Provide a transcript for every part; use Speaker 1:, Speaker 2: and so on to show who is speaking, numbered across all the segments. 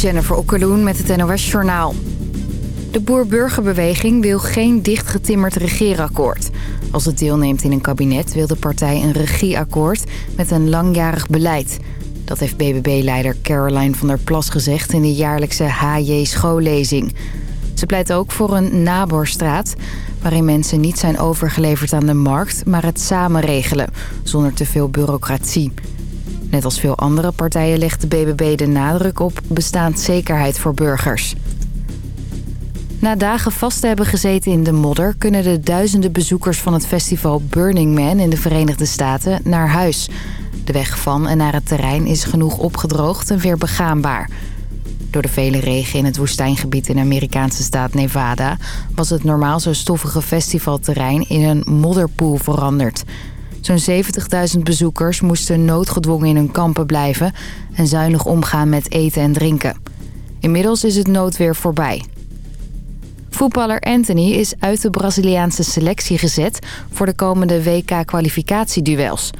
Speaker 1: Jennifer Okkeloen met het NOS Journaal. De boer-burgerbeweging wil geen dichtgetimmerd regeerakkoord. Als het deelneemt in een kabinet wil de partij een regieakkoord met een langjarig beleid. Dat heeft BBB-leider Caroline van der Plas gezegd in de jaarlijkse HJ schoollezing. Ze pleit ook voor een naborstraat waarin mensen niet zijn overgeleverd aan de markt... maar het samen regelen, zonder te veel bureaucratie. Net als veel andere partijen legt de BBB de nadruk op bestaanszekerheid voor burgers. Na dagen vast te hebben gezeten in de modder... kunnen de duizenden bezoekers van het festival Burning Man in de Verenigde Staten naar huis. De weg van en naar het terrein is genoeg opgedroogd en weer begaanbaar. Door de vele regen in het woestijngebied in de Amerikaanse staat Nevada... was het normaal zo stoffige festivalterrein in een modderpoel veranderd... Zo'n 70.000 bezoekers moesten noodgedwongen in hun kampen blijven... en zuinig omgaan met eten en drinken. Inmiddels is het noodweer voorbij. Voetballer Anthony is uit de Braziliaanse selectie gezet... voor de komende WK-kwalificatieduels.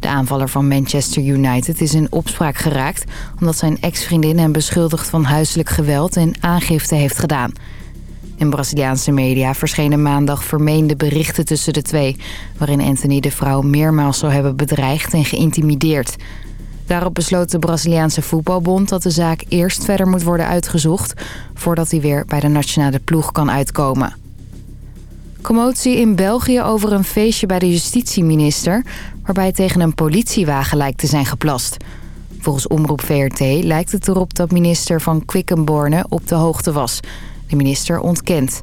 Speaker 1: De aanvaller van Manchester United is in opspraak geraakt... omdat zijn ex-vriendin hem beschuldigt van huiselijk geweld en aangifte heeft gedaan... In Braziliaanse media verschenen maandag vermeende berichten tussen de twee... waarin Anthony de vrouw meermaals zou hebben bedreigd en geïntimideerd. Daarop besloot de Braziliaanse voetbalbond dat de zaak eerst verder moet worden uitgezocht... voordat hij weer bij de nationale ploeg kan uitkomen. Commotie in België over een feestje bij de justitieminister... waarbij tegen een politiewagen lijkt te zijn geplast... Volgens Omroep VRT lijkt het erop dat minister van Quickenborne op de hoogte was. De minister ontkent.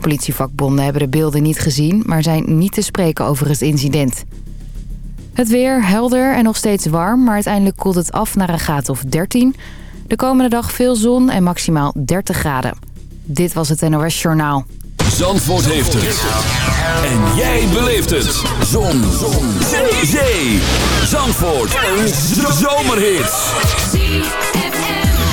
Speaker 1: Politievakbonden hebben de beelden niet gezien... maar zijn niet te spreken over het incident. Het weer helder en nog steeds warm... maar uiteindelijk koelt het af naar een graad of 13. De komende dag veel zon en maximaal 30 graden. Dit was het NOS Journaal.
Speaker 2: Zandvoort heeft het. En jij beleeft het. Zon. zon. Zee. Zandvoort. Een zomerhit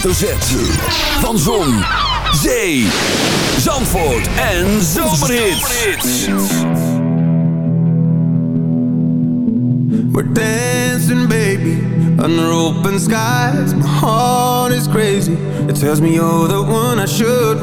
Speaker 2: Van Zon, Zee, Zandvoort en Zomerhits.
Speaker 3: We're dancing, baby, under open skies. My heart is crazy. It tells me you're the one I should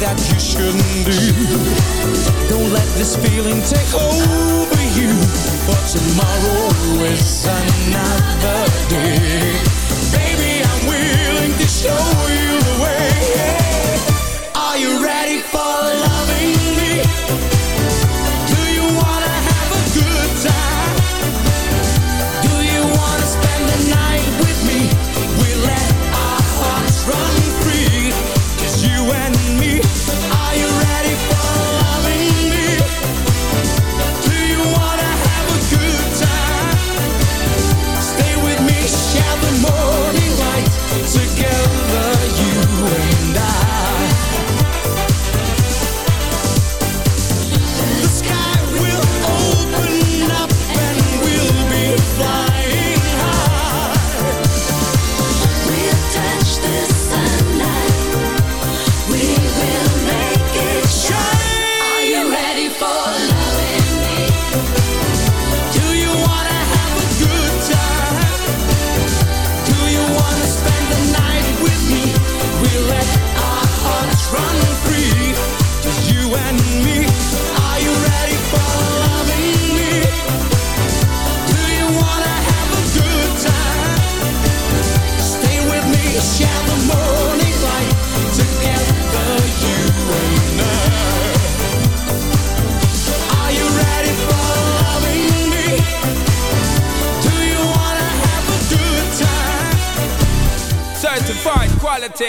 Speaker 3: that you shouldn't do. Don't let this feeling take over you For tomorrow is another day. Baby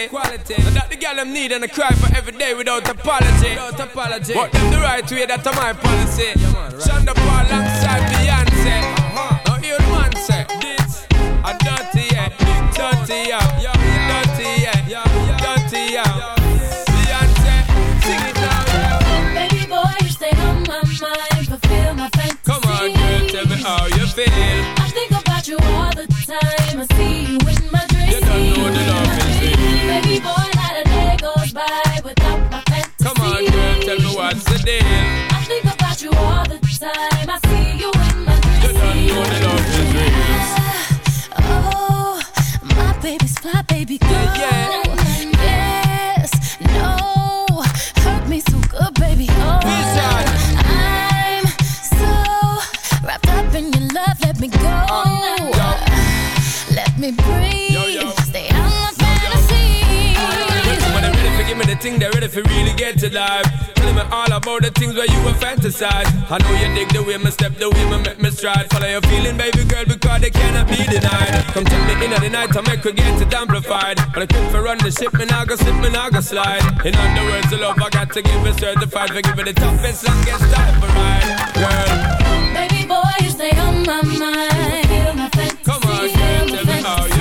Speaker 3: quality. quality. That the girl them need and I cry for every day without apology. Without apology. What them the right way, that's my policy. Yeah, man, right. Slide. In other words, the way I step, the way I make me stride. Follow your feeling, baby girl, because it cannot be denied. Come till the end of the
Speaker 4: night to make we get it amplified. But I'ma keep her on the ship and I got slip and I got
Speaker 5: slide in other words, the love I got to give is certified for giving the toughest, longest time for ride. Girl.
Speaker 6: Baby boy, you stay on my mind. Feel my fantasy.
Speaker 5: Come on, girl, tell me how you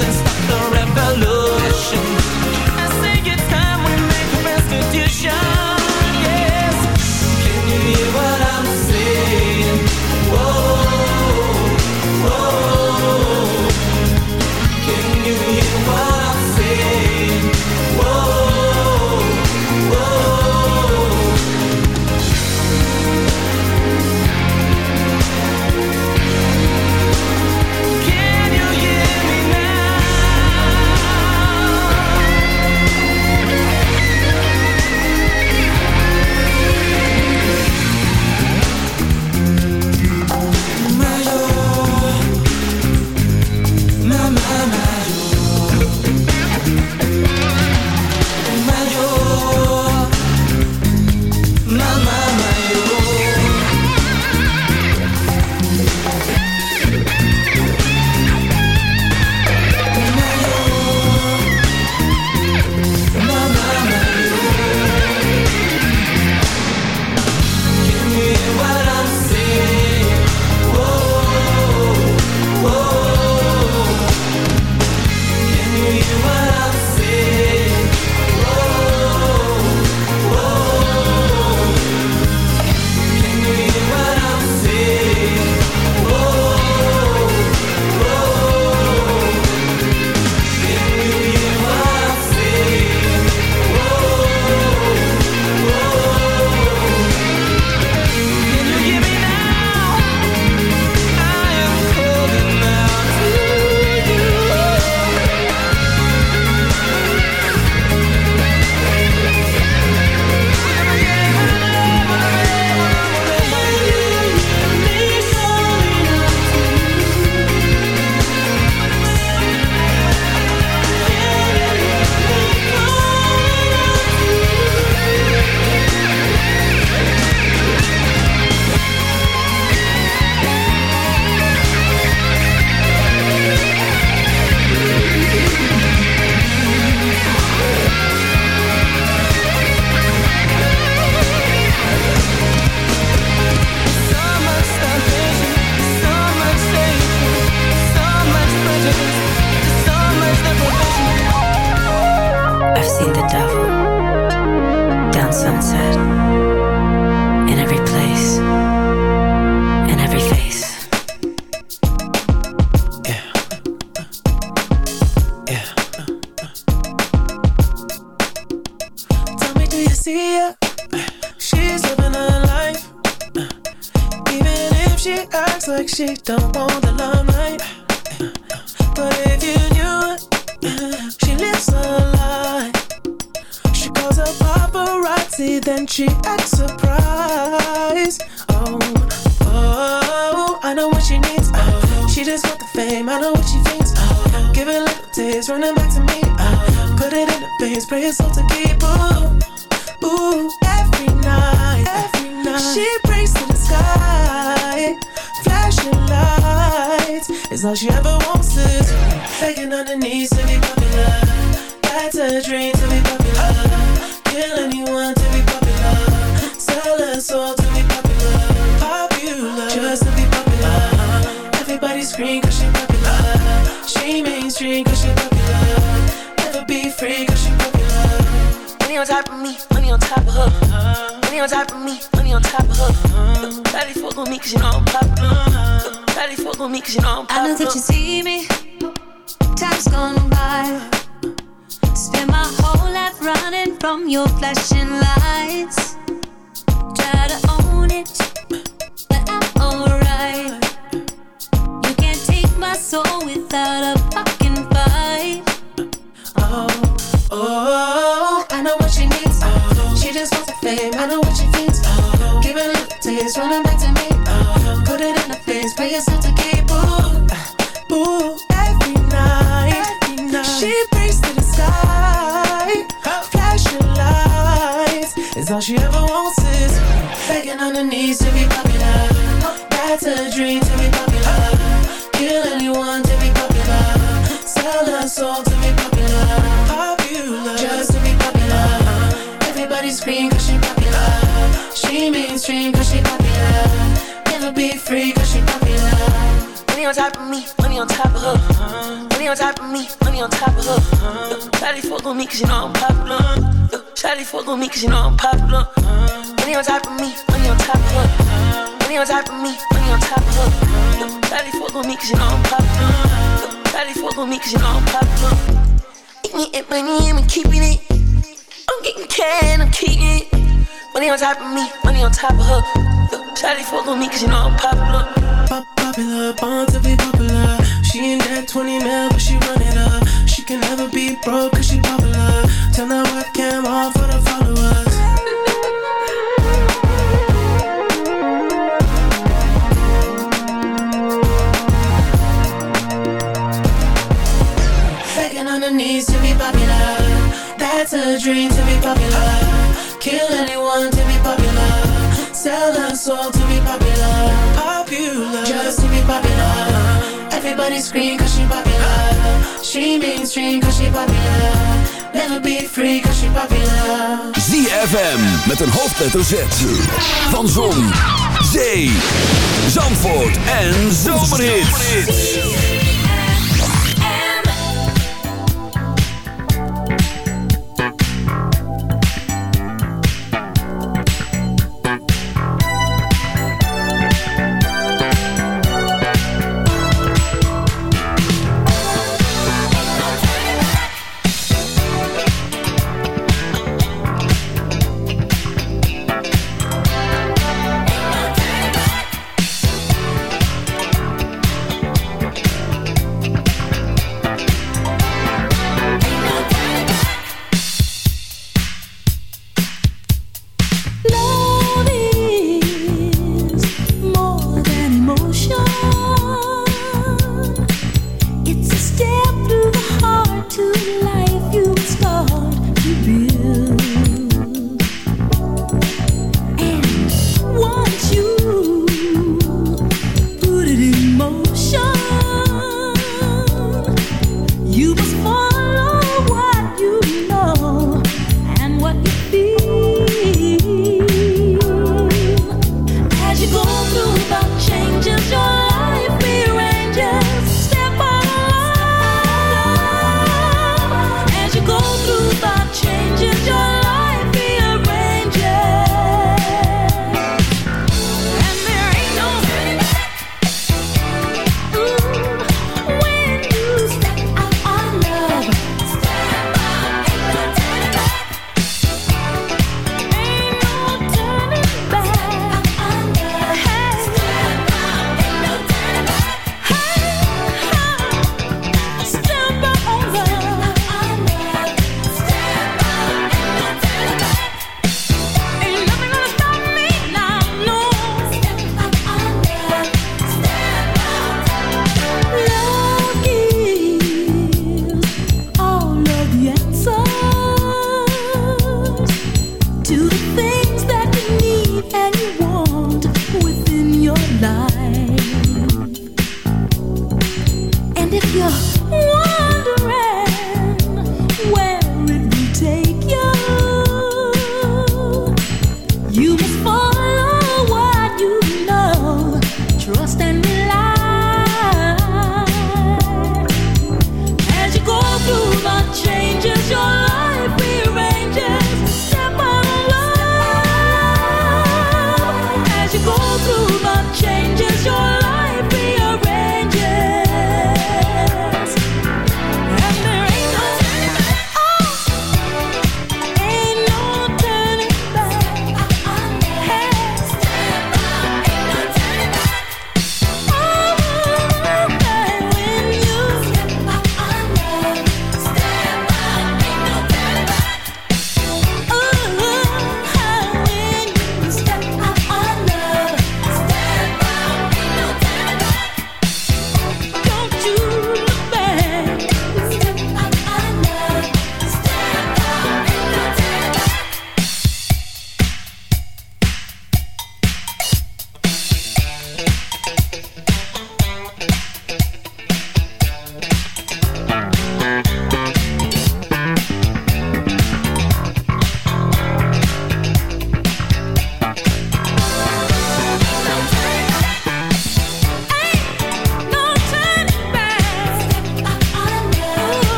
Speaker 7: and stop the Mainstream cause she popular. Never be free cause she popular.
Speaker 8: Money on top of me, money on top of her. Money on top of me, money on top of her. Daddy fuck on me cause you know I'm popular. Daddy fuck on me cause you know I'm popular.
Speaker 9: I know that you see me. Time's gone by. Spend my whole life running from your flashing lights. Try to own it, but I'm alright. You can't take my soul without a
Speaker 7: oh, I know what she needs. Oh, she just wants the fame. I know what she thinks. Oh, give it a taste, running back to me. Oh, put it in the face, pay yourself to keep. Ooh, ooh, every night, every night. She prays to the sky, flashing lights. It's all she ever wants is begging on her knees to be popular. That's a dream to be popular. Kill anyone to be popular. Sell her soul She mainstream cause she popular. Never be free cause she popular.
Speaker 8: Money on top of me, money on top of her. Money on top of me, money on top of her. Shawty fuck on me cause you know I'm popular. Shawty fuck on me cause you know I'm popular. Money on top of me, money on top of her. Money on top of me, money on top of her. Shawty fuck on me cause you know I'm popular. Shawty fuck on me cause you know I'm popular. Eating money, I'm keeping it. I'm getting can, I'm keeping it. Money on top of me, money on top of her. Shawty fuck on me cause you know I'm popular.
Speaker 7: Pop popular, born to be popular. She ain't that 20 mil, but she run it up. She can never be broke cause she popular. Turn that webcam off Soul to be popular. Popular, just to be popular. Everybody scream cause she popular. She mainstream cause she popular. Never be free cause she popular.
Speaker 10: ZFM met een hoofdletter Z. Van Zon, Zee, Zandvoort en Zomerhits.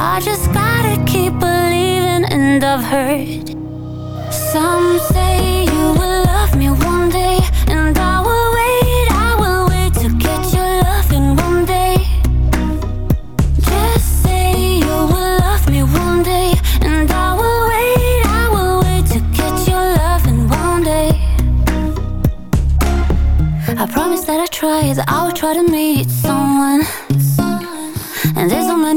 Speaker 9: I just gotta keep believing, and I've heard some say you will love me one day, and I will wait, I will wait to get your love in one day. Just say you will love me one day, and I will wait, I will wait to get your love in one day. I promise that I try, that I will try to meet someone.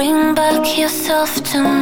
Speaker 9: bring back yourself to me.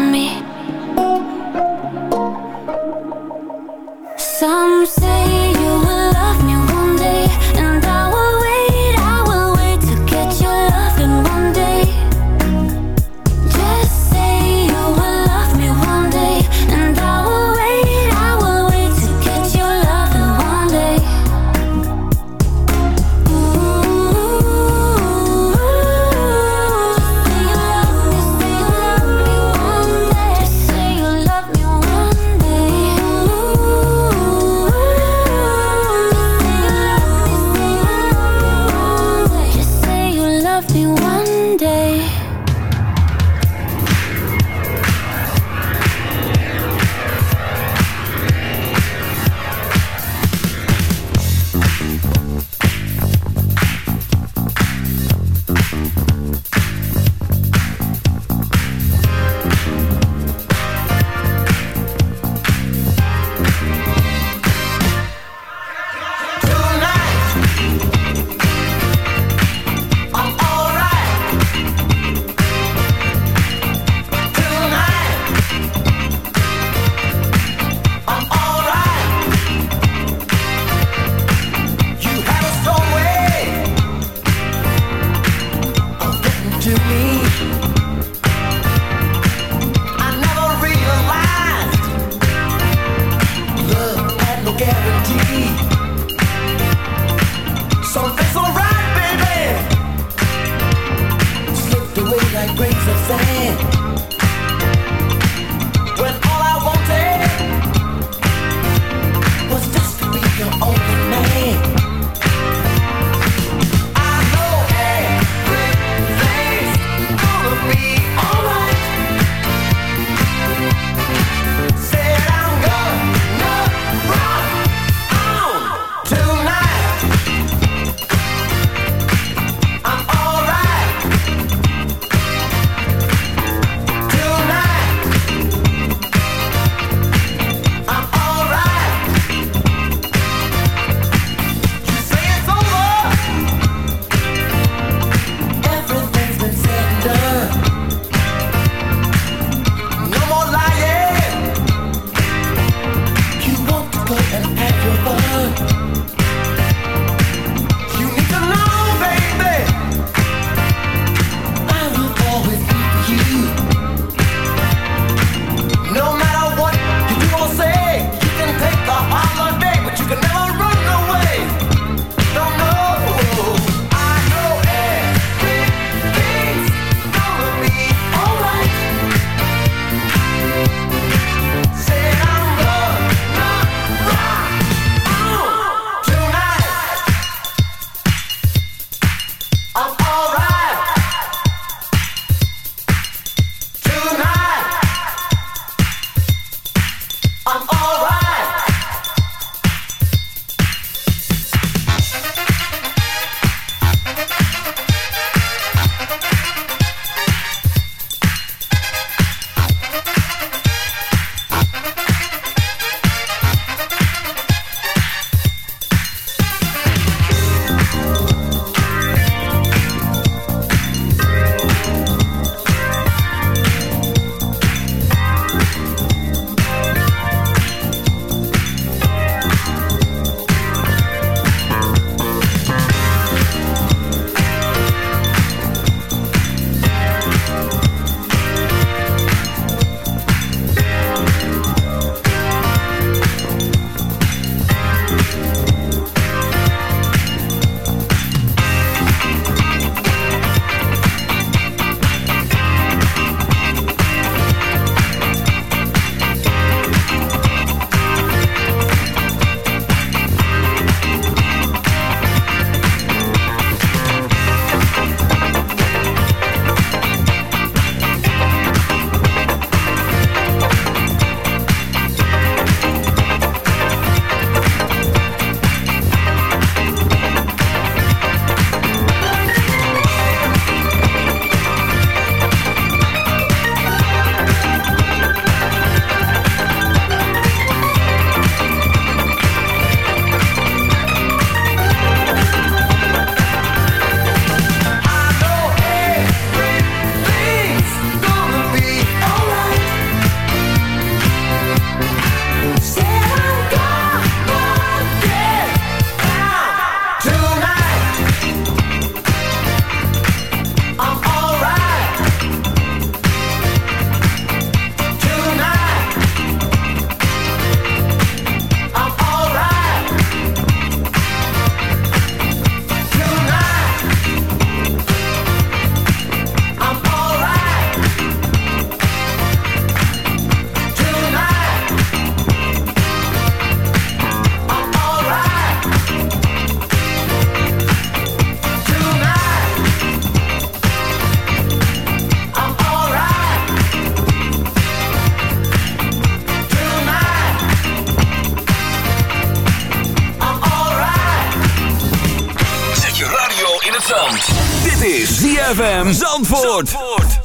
Speaker 2: ZFM Zandvoort.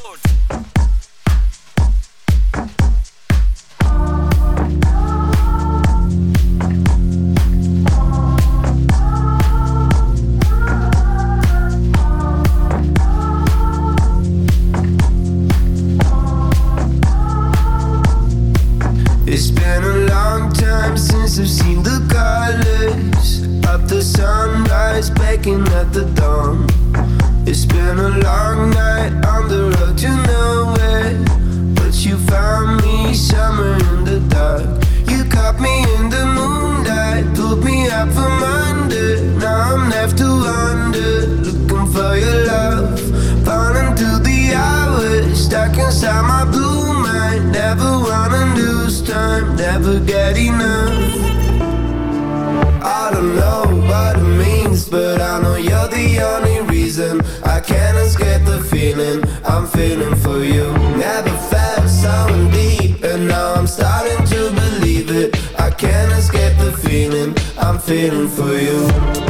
Speaker 3: feeling for you.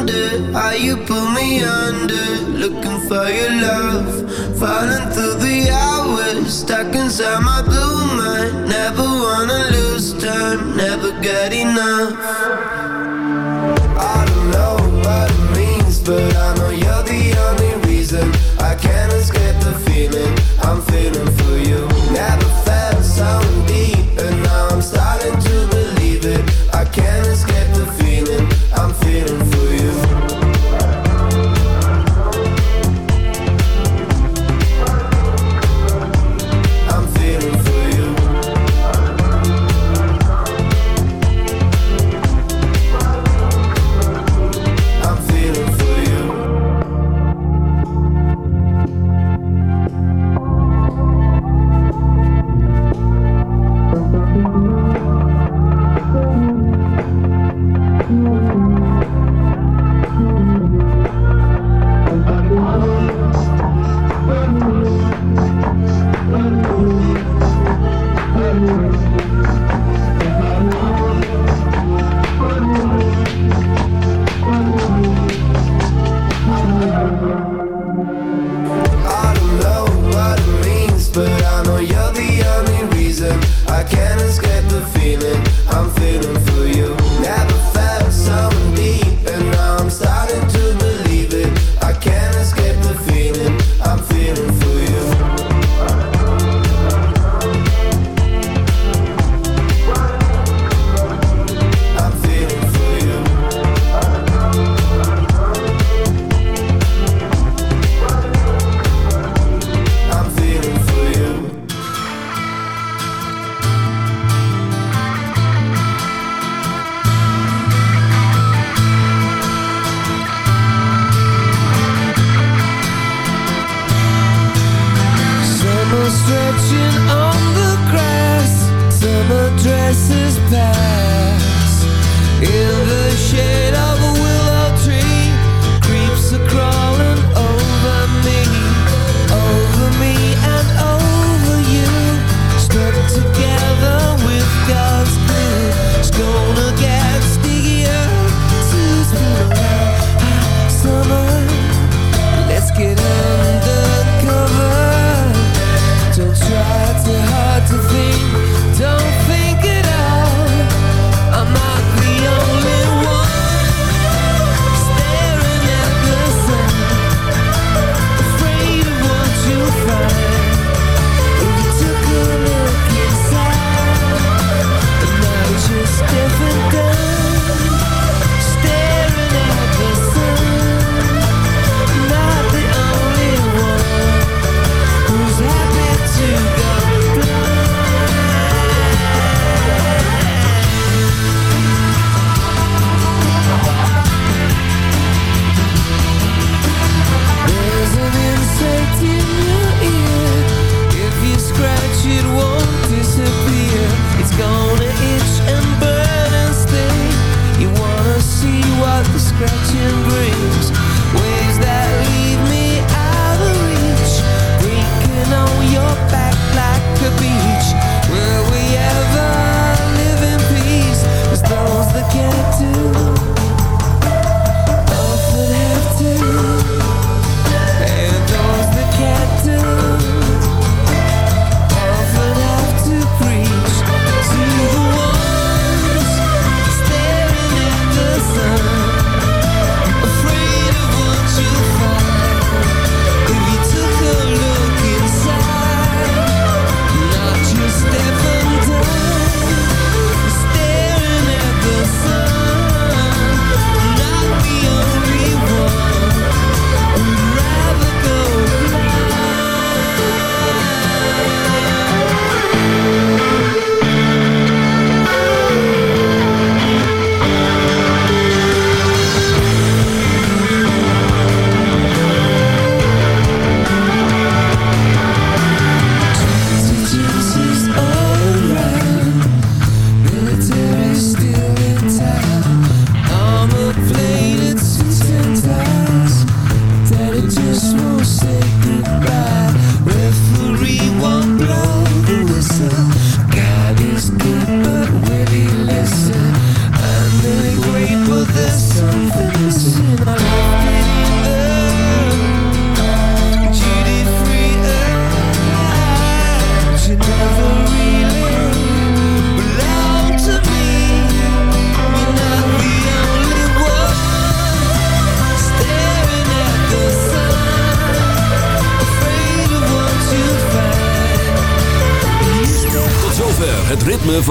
Speaker 3: wonder how you pull me under. Looking for your love, falling through the hours, stuck inside my blue mind. Never wanna lose time, never get enough. I don't know what it means, but I know you're the only reason I can't escape the feeling.